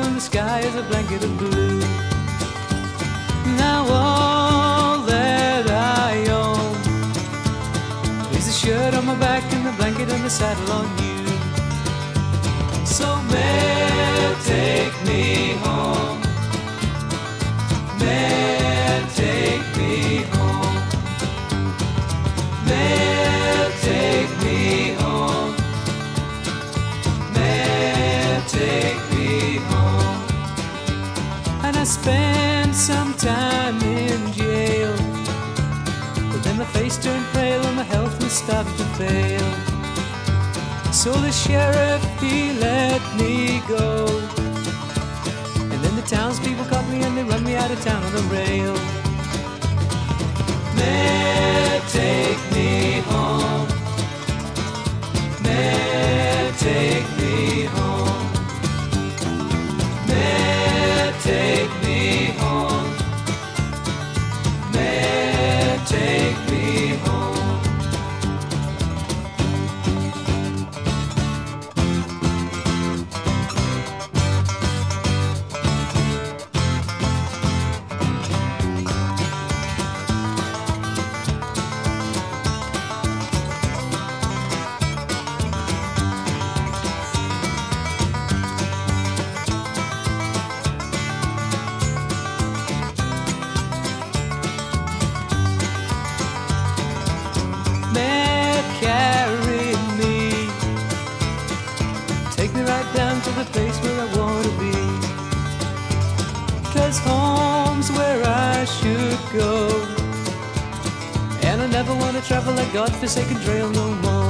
and the sky is a blanket of blue. Now all that I own is the shirt on my back and the blanket and the saddle on you. Spent some time in jail. But then my face turned pale and my health was starting to fail. So the sheriff, he let me go. And then the townspeople caught me and they run me out of town on the rail. Man, take me down to the place where I want to be. Cause home's where I should go. And I never want to travel that godforsaken trail no more.